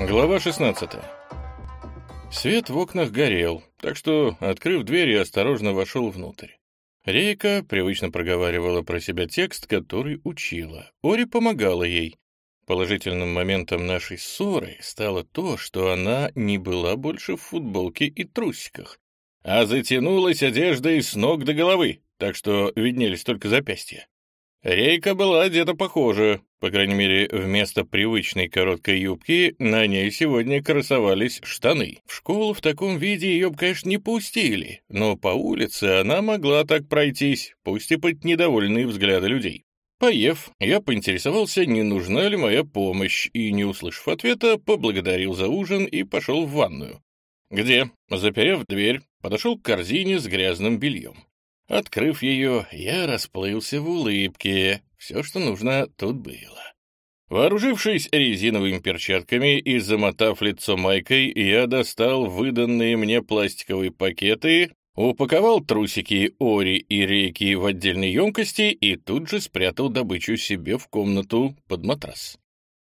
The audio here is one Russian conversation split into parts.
Глава 16. Свет в окнах горел, так что, открыв дверь, я осторожно вошел внутрь. Рейка привычно проговаривала про себя текст, который учила. Ори помогала ей. Положительным моментом нашей ссоры стало то, что она не была больше в футболке и трусиках, а затянулась одеждой с ног до головы, так что виднелись только запястья. Рейка была одета похоже, по крайней мере, вместо привычной короткой юбки на ней сегодня красовались штаны. В школу в таком виде ее конечно, не пустили, но по улице она могла так пройтись, пусть и под недовольные взгляды людей. Поев, я поинтересовался, не нужна ли моя помощь, и, не услышав ответа, поблагодарил за ужин и пошел в ванную. Где, заперев дверь, подошел к корзине с грязным бельем. Открыв ее, я расплылся в улыбке. Все, что нужно, тут было. Вооружившись резиновыми перчатками и замотав лицо майкой, я достал выданные мне пластиковые пакеты, упаковал трусики Ори и Рейки в отдельной емкости и тут же спрятал добычу себе в комнату под матрас.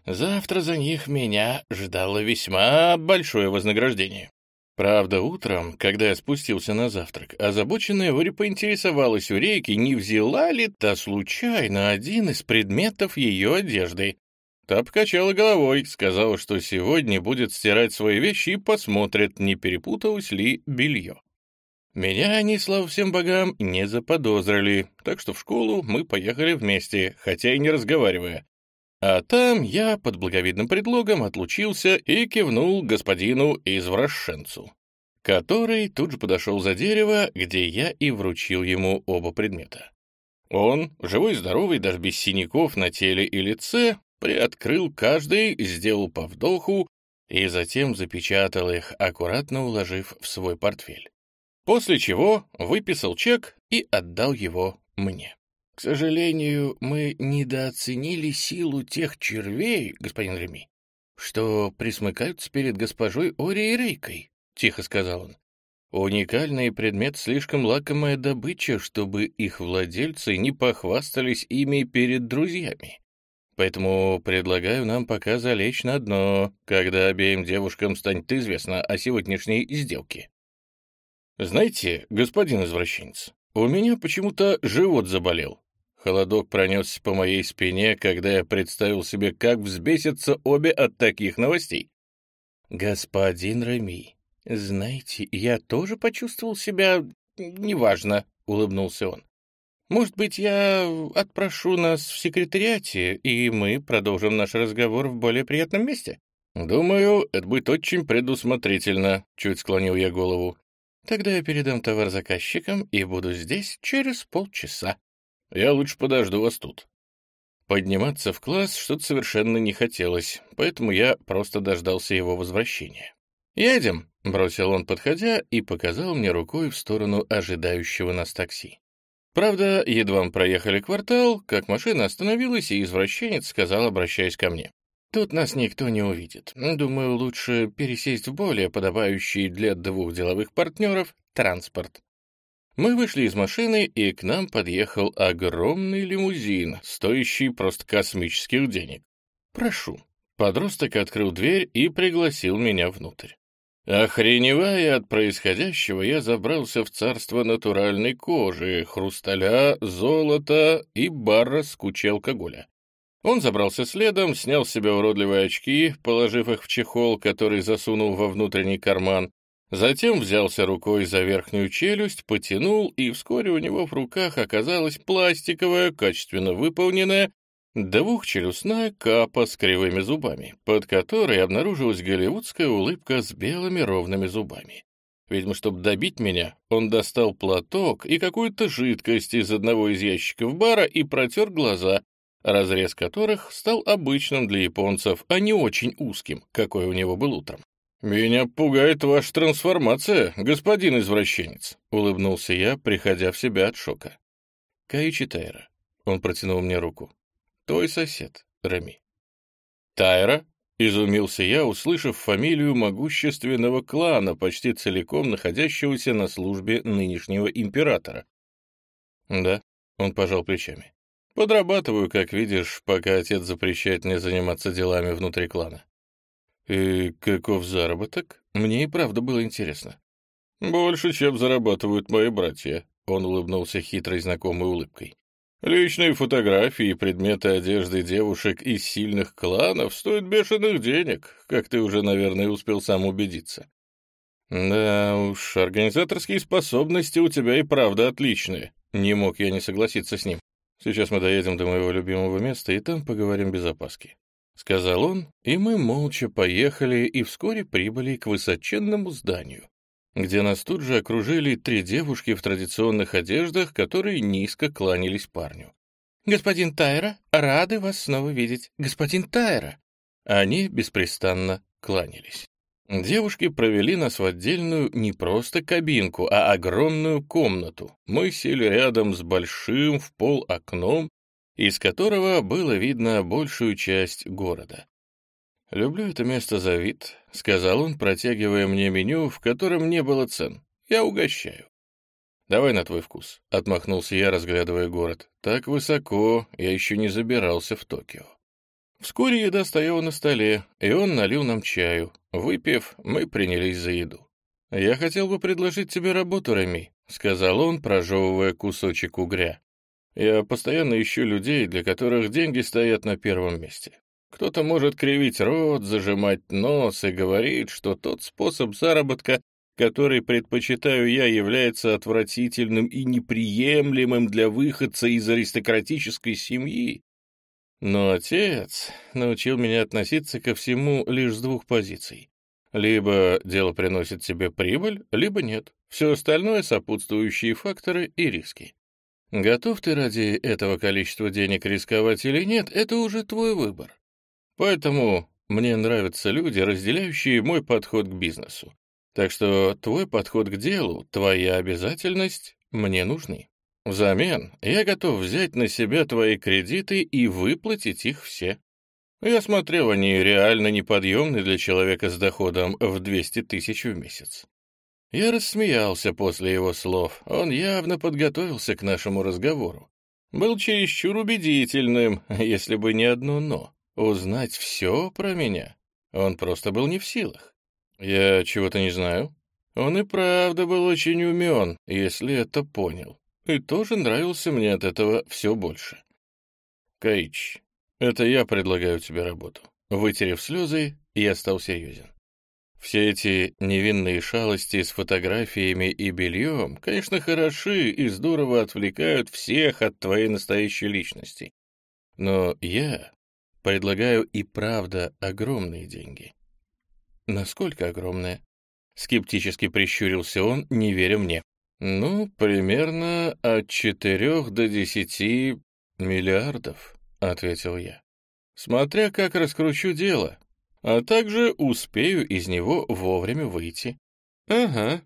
Завтра за них меня ждало весьма большое вознаграждение. Правда, утром, когда я спустился на завтрак, озабоченная Ори поинтересовалась у Рейки, не взяла ли та случайно один из предметов ее одежды. Та покачала головой, сказала, что сегодня будет стирать свои вещи и посмотрит, не перепуталось ли белье. Меня они, слава всем богам, не заподозрили, так что в школу мы поехали вместе, хотя и не разговаривая. А там я под благовидным предлогом отлучился и кивнул господину извращенцу, который тут же подошел за дерево, где я и вручил ему оба предмета. Он, живой и здоровый, даже без синяков на теле и лице, приоткрыл каждый, сделал по вдоху и затем запечатал их, аккуратно уложив в свой портфель. После чего выписал чек и отдал его мне. К сожалению, мы недооценили силу тех червей, господин Реми, что присмыкаются перед госпожой Ори Рейкой, — тихо сказал он. Уникальный предмет — слишком лакомая добыча, чтобы их владельцы не похвастались ими перед друзьями. Поэтому предлагаю нам пока залечь на дно, когда обеим девушкам станет известно о сегодняшней сделке. Знаете, господин извращенец, у меня почему-то живот заболел. Холодок пронесся по моей спине, когда я представил себе, как взбесятся обе от таких новостей. «Господин Реми, знаете, я тоже почувствовал себя... неважно», — улыбнулся он. «Может быть, я отпрошу нас в секретариате, и мы продолжим наш разговор в более приятном месте?» «Думаю, это будет очень предусмотрительно», — чуть склонил я голову. «Тогда я передам товар заказчикам и буду здесь через полчаса». Я лучше подожду вас тут». Подниматься в класс что-то совершенно не хотелось, поэтому я просто дождался его возвращения. «Едем», — бросил он, подходя, и показал мне рукой в сторону ожидающего нас такси. Правда, едва мы проехали квартал, как машина остановилась, и извращенец сказал, обращаясь ко мне. «Тут нас никто не увидит. Думаю, лучше пересесть в более подобающий для двух деловых партнеров транспорт. Мы вышли из машины, и к нам подъехал огромный лимузин, стоящий просто космических денег. «Прошу». Подросток открыл дверь и пригласил меня внутрь. Охреневая от происходящего, я забрался в царство натуральной кожи, хрусталя, золота и бара с кучей алкоголя. Он забрался следом, снял с себя уродливые очки, положив их в чехол, который засунул во внутренний карман, Затем взялся рукой за верхнюю челюсть, потянул, и вскоре у него в руках оказалась пластиковая, качественно выполненная, двухчелюстная капа с кривыми зубами, под которой обнаружилась голливудская улыбка с белыми ровными зубами. Видимо, чтобы добить меня, он достал платок и какую-то жидкость из одного из ящиков бара и протер глаза, разрез которых стал обычным для японцев, а не очень узким, какой у него был утром. «Меня пугает ваша трансформация, господин извращенец», — улыбнулся я, приходя в себя от шока. «Каичи Тайра», — он протянул мне руку. «Твой сосед, Рами». «Тайра?» — изумился я, услышав фамилию могущественного клана, почти целиком находящегося на службе нынешнего императора. «Да», — он пожал плечами. «Подрабатываю, как видишь, пока отец запрещает мне заниматься делами внутри клана. «И каков заработок?» Мне и правда было интересно. «Больше, чем зарабатывают мои братья», — он улыбнулся хитрой знакомой улыбкой. «Личные фотографии и предметы одежды девушек из сильных кланов стоят бешеных денег, как ты уже, наверное, успел сам убедиться». «Да уж, организаторские способности у тебя и правда отличные», — не мог я не согласиться с ним. «Сейчас мы доедем до моего любимого места, и там поговорим без опаски», — сказал он, и мы молча поехали и вскоре прибыли к высоченному зданию, где нас тут же окружили три девушки в традиционных одеждах, которые низко кланялись парню. «Господин Тайра, рады вас снова видеть. Господин Тайра!» Они беспрестанно кланялись. Девушки провели нас в отдельную не просто кабинку, а огромную комнату. Мы сели рядом с большим в пол окном, из которого было видно большую часть города. «Люблю это место за вид», — сказал он, протягивая мне меню, в котором не было цен. «Я угощаю». «Давай на твой вкус», — отмахнулся я, разглядывая город. «Так высоко, я еще не забирался в Токио». Вскоре еда стояла на столе, и он налил нам чаю. Выпив, мы принялись за еду. «Я хотел бы предложить тебе работу, Реми», — сказал он, прожевывая кусочек угря. «Я постоянно ищу людей, для которых деньги стоят на первом месте. Кто-то может кривить рот, зажимать нос и говорить, что тот способ заработка, который предпочитаю я, является отвратительным и неприемлемым для выходца из аристократической семьи, но отец научил меня относиться ко всему лишь с двух позиций. Либо дело приносит тебе прибыль, либо нет. Все остальное — сопутствующие факторы и риски. Готов ты ради этого количества денег рисковать или нет, это уже твой выбор. Поэтому мне нравятся люди, разделяющие мой подход к бизнесу. Так что твой подход к делу, твоя обязательность мне нужны. Взамен я готов взять на себя твои кредиты и выплатить их все. Я смотрел, они реально неподъемны для человека с доходом в 200 тысяч в месяц. Я рассмеялся после его слов. Он явно подготовился к нашему разговору. Был чересчур убедительным, если бы не одно «но». Узнать все про меня. Он просто был не в силах. Я чего-то не знаю. Он и правда был очень умен, если это понял и тоже нравился мне от этого все больше. Каич, это я предлагаю тебе работу. Вытерев слезы, я стал серьезен. Все эти невинные шалости с фотографиями и бельем, конечно, хороши и здорово отвлекают всех от твоей настоящей личности. Но я предлагаю и правда огромные деньги. Насколько огромные? Скептически прищурился он, не веря мне. «Ну, примерно от четырех до десяти миллиардов», — ответил я. «Смотря как раскручу дело, а также успею из него вовремя выйти». «Ага,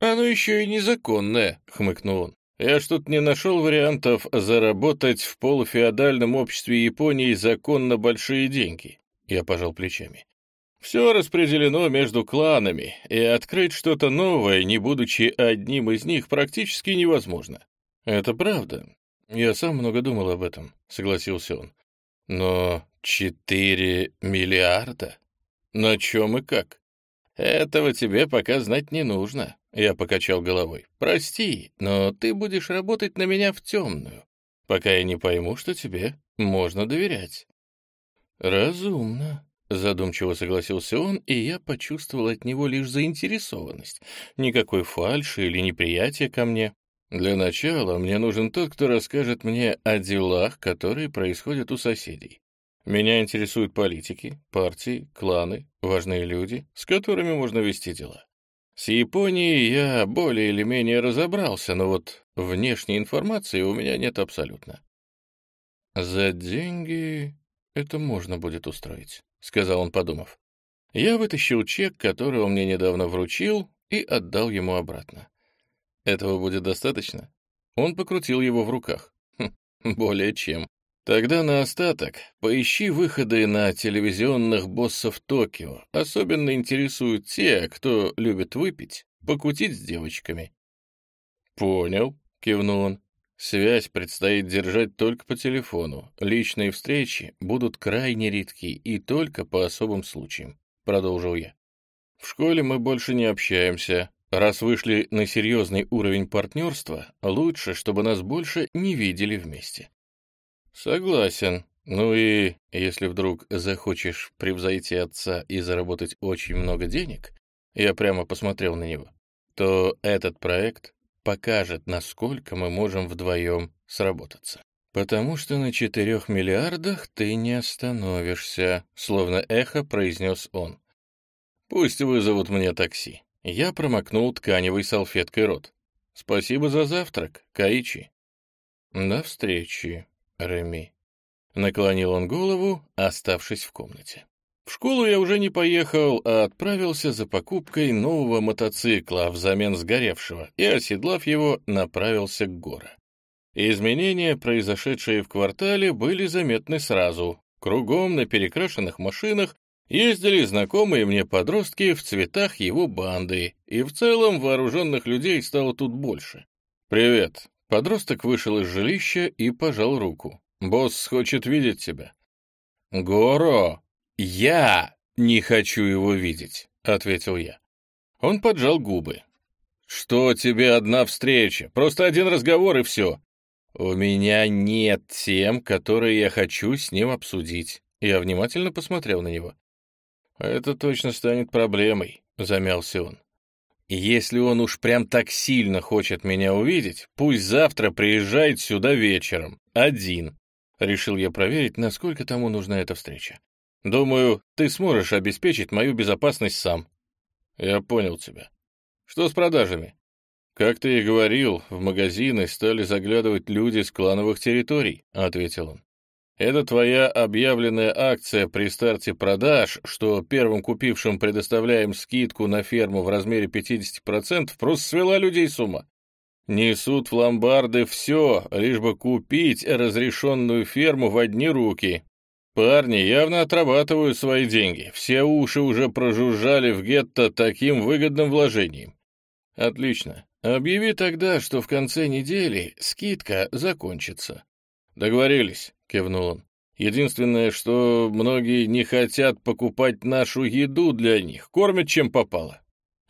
оно еще и незаконное», — хмыкнул он. «Я тут не нашел вариантов заработать в полуфеодальном обществе Японии законно большие деньги». Я пожал плечами. Все распределено между кланами, и открыть что-то новое, не будучи одним из них, практически невозможно. Это правда. Я сам много думал об этом, согласился он. Но четыре миллиарда? На чем и как? Этого тебе пока знать не нужно. Я покачал головой. Прости, но ты будешь работать на меня в темную, пока я не пойму, что тебе можно доверять. Разумно, Задумчиво согласился он, и я почувствовал от него лишь заинтересованность. Никакой фальши или неприятия ко мне. Для начала мне нужен тот, кто расскажет мне о делах, которые происходят у соседей. Меня интересуют политики, партии, кланы, важные люди, с которыми можно вести дела. С Японией я более или менее разобрался, но вот внешней информации у меня нет абсолютно. За деньги это можно будет устроить. — сказал он, подумав. Я вытащил чек, который он мне недавно вручил, и отдал ему обратно. «Этого будет достаточно?» Он покрутил его в руках. Хм, «Более чем. Тогда на остаток поищи выходы на телевизионных боссов Токио. Особенно интересуют те, кто любит выпить, покутить с девочками». «Понял», — кивнул он. Связь предстоит держать только по телефону. Личные встречи будут крайне редки и только по особым случаям. продолжил я. В школе мы больше не общаемся. Раз вышли на серьезный уровень партнерства, лучше, чтобы нас больше не видели вместе. Согласен. Ну и если вдруг захочешь превзойти отца и заработать очень много денег, я прямо посмотрел на него, то этот проект покажет, насколько мы можем вдвоем сработаться. «Потому что на четырех миллиардах ты не остановишься», — словно эхо произнес он. «Пусть вызовут мне такси». Я промокнул тканевой салфеткой рот. «Спасибо за завтрак, Каичи». «До встречи, Реми». Наклонил он голову, оставшись в комнате. В школу я уже не поехал, а отправился за покупкой нового мотоцикла взамен сгоревшего и, оседлав его, направился к гору. Изменения, произошедшие в квартале, были заметны сразу. Кругом на перекрашенных машинах ездили знакомые мне подростки в цветах его банды, и в целом вооруженных людей стало тут больше. «Привет». Подросток вышел из жилища и пожал руку. «Босс хочет видеть тебя». «Горо, я не хочу его видеть», — ответил я. Он поджал губы. «Что тебе одна встреча? Просто один разговор и все. «У меня нет тем, которые я хочу с ним обсудить». Я внимательно посмотрел на него. «Это точно станет проблемой», — замялся он. «Если он уж прям так сильно хочет меня увидеть, пусть завтра приезжает сюда вечером, один». Решил я проверить, насколько тому нужна эта встреча. «Думаю, ты сможешь обеспечить мою безопасность сам». «Я понял тебя. Что с продажами?» «Как ты и говорил, в магазины стали заглядывать люди с клановых территорий», — ответил он. «Это твоя объявленная акция при старте продаж, что первым купившим предоставляем скидку на ферму в размере 50%, просто свела людей с ума. Несут в ломбарды все, лишь бы купить разрешенную ферму в одни руки. Парни явно отрабатывают свои деньги, все уши уже прожужжали в гетто таким выгодным вложением. Отлично. Объяви тогда, что в конце недели скидка закончится. Договорились, кивнул он. Единственное, что многие не хотят покупать нашу еду для них, кормят чем попало.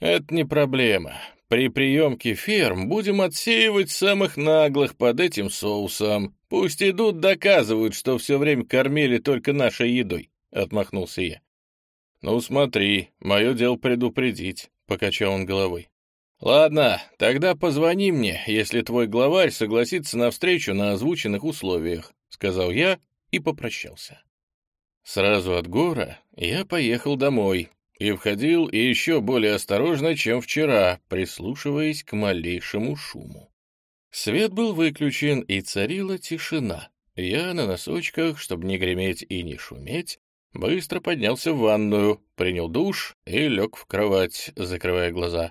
Это не проблема. При приемке ферм будем отсеивать самых наглых под этим соусом. Пусть идут, доказывают, что все время кормили только нашей едой, — отмахнулся я. «Ну смотри, мое дело предупредить», — покачал он головой. «Ладно, тогда позвони мне, если твой главарь согласится на встречу на озвученных условиях», — сказал я и попрощался. Сразу от гора я поехал домой и входил еще более осторожно, чем вчера, прислушиваясь к малейшему шуму. Свет был выключен, и царила тишина. Я на носочках, чтобы не греметь и не шуметь, быстро поднялся в ванную, принял душ и лег в кровать, закрывая глаза.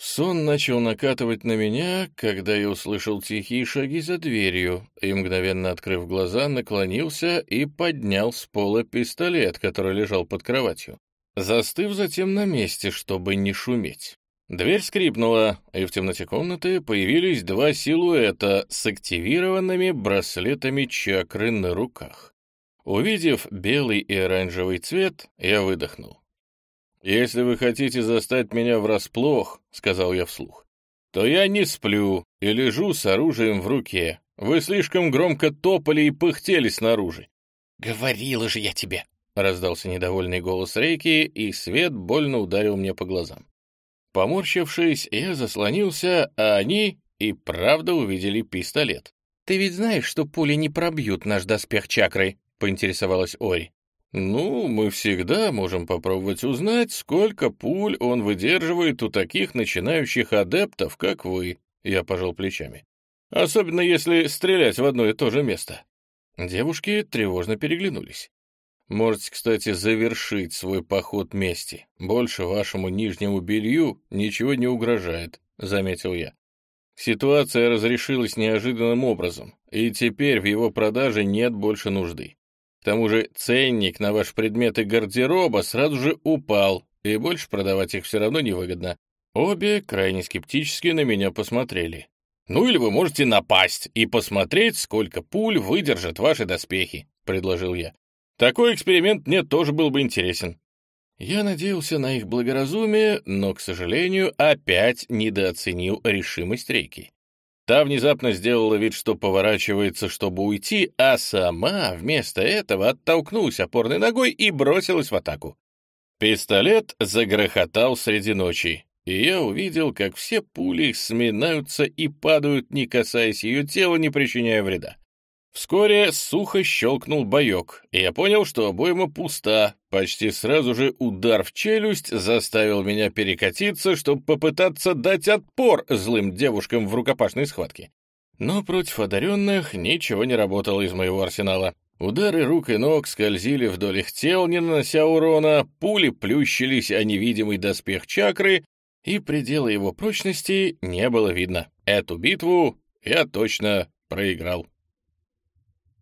Сон начал накатывать на меня, когда я услышал тихие шаги за дверью, и, мгновенно открыв глаза, наклонился и поднял с пола пистолет, который лежал под кроватью, застыв затем на месте, чтобы не шуметь. Дверь скрипнула, и в темноте комнаты появились два силуэта с активированными браслетами чакры на руках. Увидев белый и оранжевый цвет, я выдохнул. «Если вы хотите застать меня врасплох», — сказал я вслух, «то я не сплю и лежу с оружием в руке. Вы слишком громко топали и пыхтели снаружи». «Говорила же я тебе!» — раздался недовольный голос Рейки, и свет больно ударил мне по глазам. Поморщившись, я заслонился, а они и правда увидели пистолет. «Ты ведь знаешь, что пули не пробьют наш доспех чакрой?» — поинтересовалась Ори. «Ну, мы всегда можем попробовать узнать, сколько пуль он выдерживает у таких начинающих адептов, как вы», — я пожал плечами. «Особенно если стрелять в одно и то же место». Девушки тревожно переглянулись. «Можете, кстати, завершить свой поход мести. Больше вашему нижнему белью ничего не угрожает», — заметил я. Ситуация разрешилась неожиданным образом, и теперь в его продаже нет больше нужды. К тому же ценник на ваши предметы гардероба сразу же упал, и больше продавать их все равно невыгодно. Обе крайне скептически на меня посмотрели. «Ну или вы можете напасть и посмотреть, сколько пуль выдержат ваши доспехи», — предложил я. «Такой эксперимент мне тоже был бы интересен». Я надеялся на их благоразумие, но, к сожалению, опять недооценил решимость Рейки. Та внезапно сделала вид, что поворачивается, чтобы уйти, а сама вместо этого оттолкнулась опорной ногой и бросилась в атаку. Пистолет загрохотал среди ночи, и я увидел, как все пули сминаются и падают, не касаясь ее тела, не причиняя вреда. Вскоре сухо щелкнул боек, и я понял, что обойма пуста. Почти сразу же удар в челюсть заставил меня перекатиться, чтобы попытаться дать отпор злым девушкам в рукопашной схватке. Но против одаренных ничего не работало из моего арсенала. Удары рук и ног скользили вдоль их тел, не нанося урона, пули плющились о невидимый доспех чакры, и предела его прочности не было видно. Эту битву я точно проиграл.